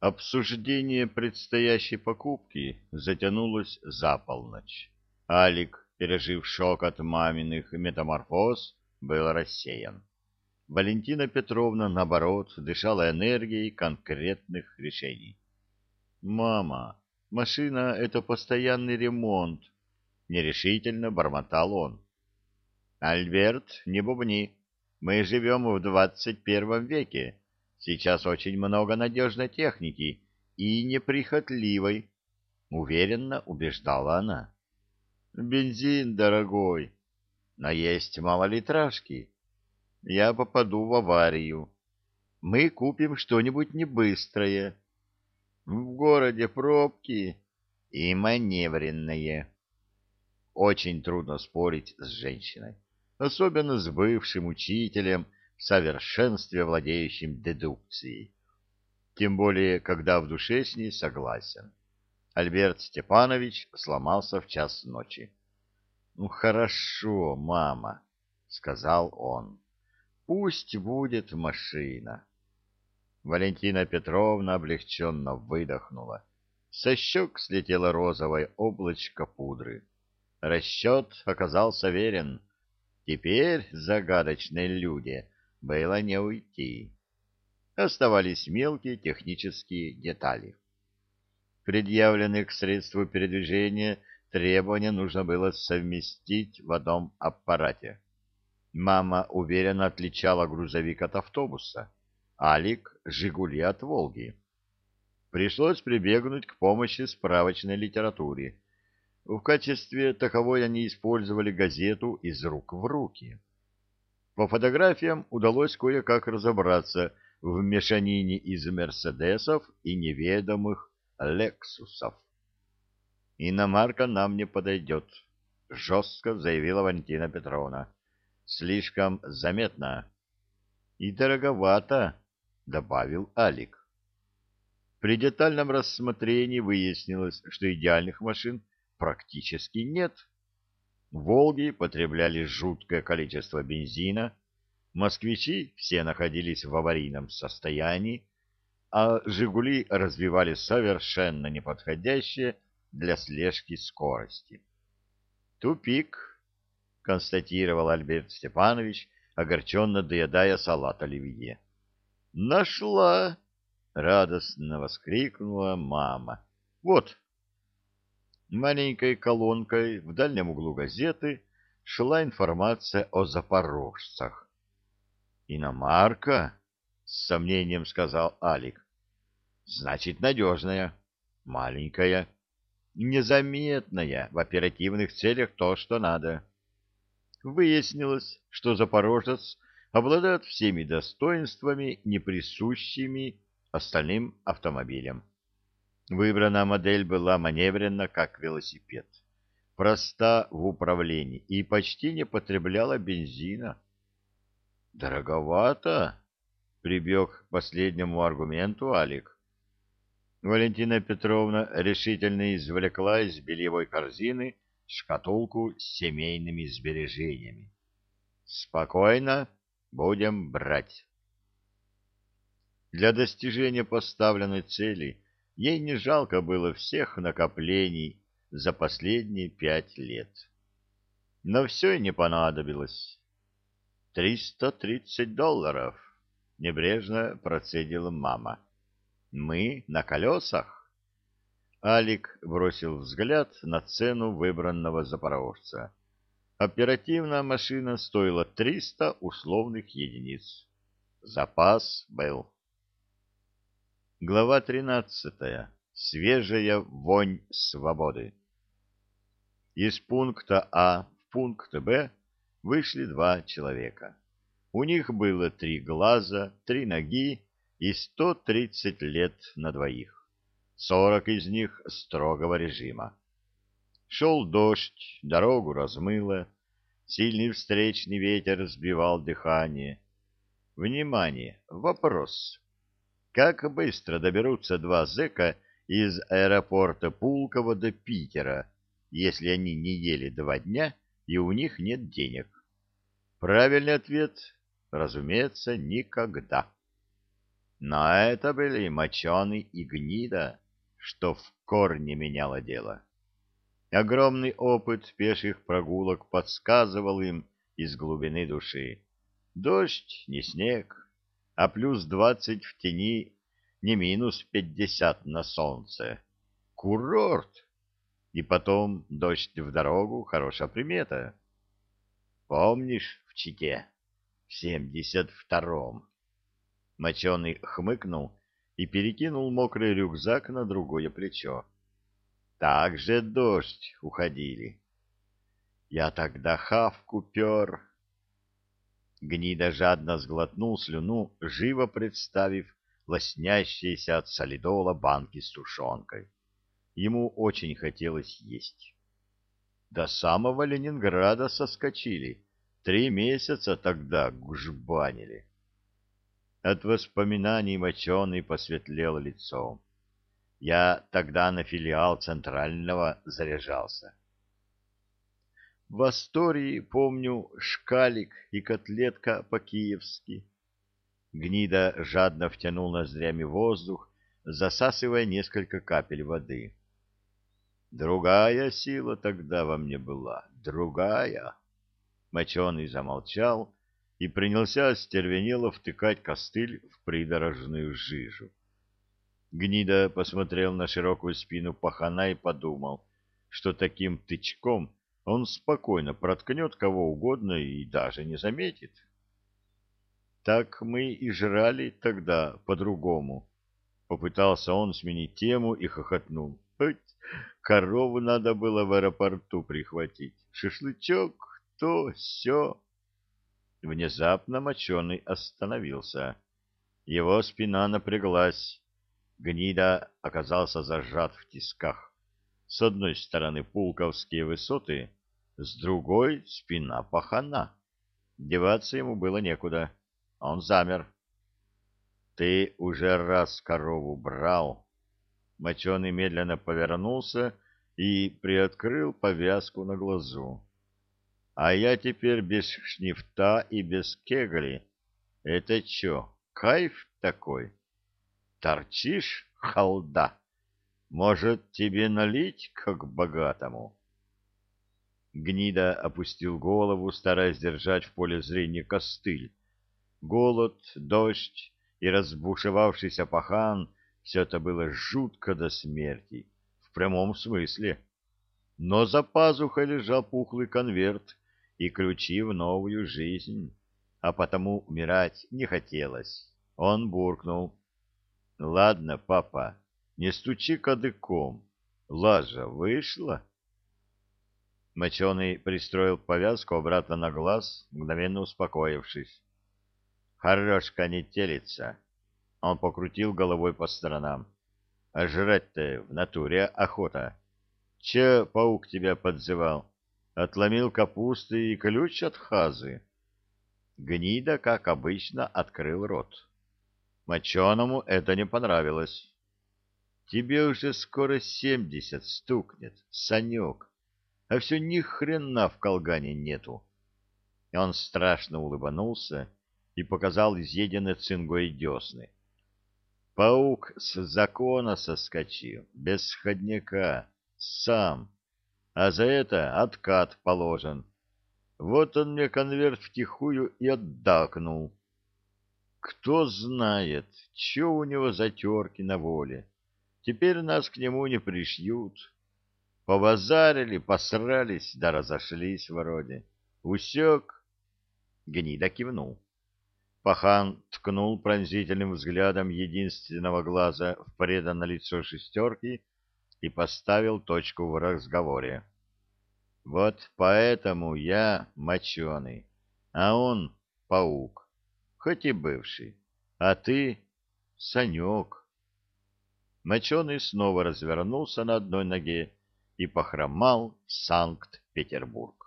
Обсуждение предстоящей покупки затянулось за полночь. Алик, пережив шок от маминых метаморфоз, был рассеян. Валентина Петровна, наоборот, дышала энергией конкретных решений. «Мама, машина — это постоянный ремонт», — нерешительно бормотал он. «Альберт, не бубни. Мы живем в двадцать первом веке. Сейчас очень много надежной техники и неприхотливой», — уверенно убеждала она. «Бензин дорогой, но есть малолитражки. Я попаду в аварию. Мы купим что-нибудь небыстрое. В городе пробки и маневренные. Очень трудно спорить с женщиной, особенно с бывшим учителем, в совершенстве владеющим дедукцией. Тем более, когда в душе с ней согласен. Альберт Степанович сломался в час ночи. «Ну, хорошо, мама», — сказал он. «Пусть будет машина». Валентина Петровна облегченно выдохнула. Со щек слетело розовое облачко пудры. Расчет оказался верен. Теперь загадочной люди было не уйти. Оставались мелкие технические детали. Предъявленные к средству передвижения требования нужно было совместить в одном аппарате. Мама уверенно отличала грузовик от автобуса, Алик — «Жигули» от «Волги». Пришлось прибегнуть к помощи справочной литературе. В качестве таковой они использовали газету «Из рук в руки». По фотографиям удалось кое-как разобраться в мешанине из «Мерседесов» и неведомых «Лексусов». «Иномарка нам не подойдет», — жестко заявила Валентина Петровна. «Слишком заметно». «И дороговато», — добавил Алик. При детальном рассмотрении выяснилось, что идеальных машин практически нет. «Волги» потребляли жуткое количество бензина, москвичи все находились в аварийном состоянии, а «Жигули» развивали совершенно неподходящее для слежки скорости. «Тупик», — констатировал Альберт Степанович, огорченно доедая салат оливье. «Нашла!» — радостно воскликнула мама. «Вот, Маленькой колонкой в дальнем углу газеты шла информация о запорожцах. «Иномарка?» — с сомнением сказал Алик. «Значит, надежная, маленькая, незаметная, в оперативных целях то, что надо». Выяснилось, что запорожец обладает всеми достоинствами, неприсущими остальным автомобилям. Выбранная модель была маневренна, как велосипед, проста в управлении и почти не потребляла бензина. «Дороговато?» — прибег к последнему аргументу Алик. Валентина Петровна решительно извлекла из бельевой корзины шкатулку с семейными сбережениями. «Спокойно, будем брать». Для достижения поставленной цели — Ей не жалко было всех накоплений за последние пять лет. Но все и не понадобилось. «Триста тридцать долларов», — небрежно процедила мама. «Мы на колесах?» Алик бросил взгляд на цену выбранного запорожца. Оперативная машина стоила триста условных единиц. Запас был. Глава 13. Свежая вонь свободы. Из пункта А в пункт Б вышли два человека. У них было три глаза, три ноги и 130 лет на двоих. Сорок из них строгого режима. Шел дождь, дорогу размыло, сильный встречный ветер сбивал дыхание. Внимание! Вопрос. Как быстро доберутся два зэка из аэропорта Пулково до Питера, если они не ели два дня и у них нет денег? Правильный ответ, разумеется, никогда. Но это были моченый и гнида, что в корне меняло дело. Огромный опыт пеших прогулок подсказывал им из глубины души. Дождь не снег, а плюс двадцать в тени, не минус пятьдесят на солнце. Курорт! И потом дождь в дорогу — хорошая примета. Помнишь в Чите? В семьдесят втором. Моченый хмыкнул и перекинул мокрый рюкзак на другое плечо. Так же дождь уходили. Я тогда хавку пер. Гнида жадно сглотнул слюну, живо представив лоснящиеся от солидола банки с тушенкой. Ему очень хотелось есть. До самого Ленинграда соскочили. Три месяца тогда гужбанили. От воспоминаний моченый посветлел лицом. Я тогда на филиал Центрального заряжался. В Астории, помню, шкалик и котлетка по-киевски. Гнида жадно втянул ноздрями воздух, засасывая несколько капель воды. Другая сила тогда во мне была, другая. Моченый замолчал и принялся остервенело втыкать костыль в придорожную жижу. Гнида посмотрел на широкую спину пахана и подумал, что таким тычком он спокойно проткнет кого угодно и даже не заметит. Так мы и жрали тогда по-другому. Попытался он сменить тему и хохотнул. Хоть корову надо было в аэропорту прихватить. Шашлычок, то, все. Внезапно моченый остановился. Его спина напряглась. Гнида оказался зажат в тисках. С одной стороны пулковские высоты, с другой — спина пахана. Деваться ему было некуда. Он замер. — Ты уже раз корову брал. Моченый медленно повернулся и приоткрыл повязку на глазу. — А я теперь без шнифта и без кегли. Это чё, кайф такой? — Торчишь, халда? Может, тебе налить, как богатому? Гнида опустил голову, стараясь держать в поле зрения костыль. Голод, дождь и разбушевавшийся пахан — все это было жутко до смерти, в прямом смысле. Но за пазухой лежал пухлый конверт и ключи в новую жизнь, а потому умирать не хотелось. Он буркнул. — Ладно, папа, не стучи кадыком. Лажа вышла? Моченый пристроил повязку обратно на глаз, мгновенно успокоившись. Хорошка не телится. Он покрутил головой по сторонам. А жрать-то в натуре охота. Че паук тебя подзывал? Отломил капусты и ключ от хазы. Гнида, как обычно, открыл рот. Моченому это не понравилось. Тебе уже скоро семьдесят стукнет, Санек, а все ни хрена в колгане нету. И он страшно улыбнулся и показал изъеденные цингой десны. Паук с закона соскочил, без сходняка, сам, а за это откат положен. Вот он мне конверт втихую и отдакнул. Кто знает, что у него за терки на воле. Теперь нас к нему не пришьют. Повазарили, посрались, да разошлись вроде. Усек? Гнида кивнул. Пахан ткнул пронзительным взглядом единственного глаза в преданное лицо шестерки и поставил точку в разговоре. Вот поэтому я моченый, а он паук хоть и бывший, а ты — Санек. Моченый снова развернулся на одной ноге и похромал в Санкт-Петербург.